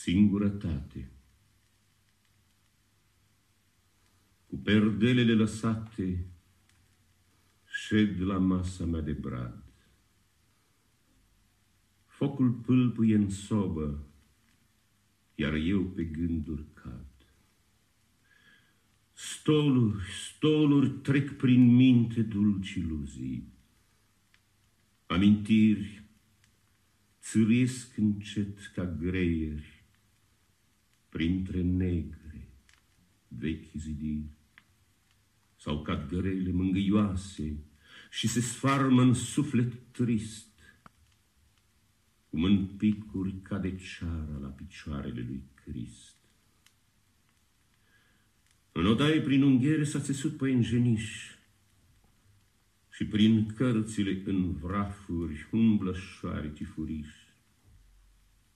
Singurătate. Cu perdelele lăsate, șed la masa mea de brad. Focul pâlpâie în sobă, iar eu pe gânduri cad. Stoluri, stoluri trec prin minte dulci iluzii. Amintiri țâriesc încet ca greieri printre negre vechi zidiri sau cad grele mângâioase și se sfarmă în suflet trist, cum în picuri cade ceara la picioarele lui Crist. În odaie prin unghiere s-a țesut pe îngeniș și prin cărțile în vrafuri umblă șoareci furiș.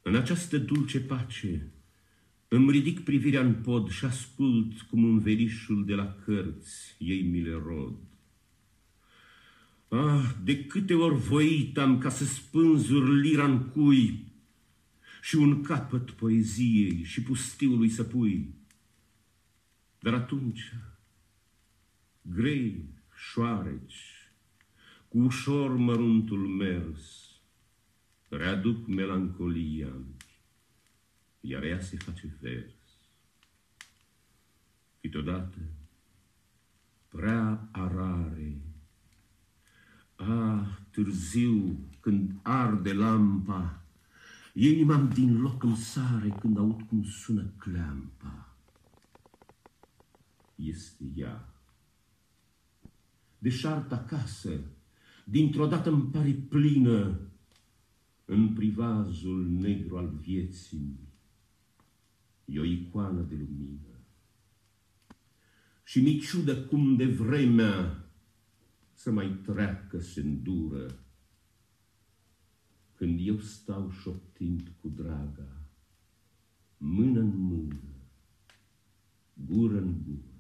În această dulce pace îmi ridic privirea în pod și ascult cum în verișul de la cărți ei mi le rod. Ah, de câte ori voit am ca să spânzur lira în cui și un capăt poeziei și pustiului să pui. Dar atunci, grei, șoareci, cu ușor măruntul mers, readuc melancolia iar ea se face vers. Câteodată, prea arare, ah, târziu, când arde lampa, inima din loc îmi sare când aud cum sună cleampa. Este ea. Deșart acasă, dintr-o dată îmi pare plină în privazul negru al vieții E o icoană de lumină. Și mi ciudă cum de vremea să mai treacă se îndură, când eu stau șoptind cu draga, mână în mână, gură în gură.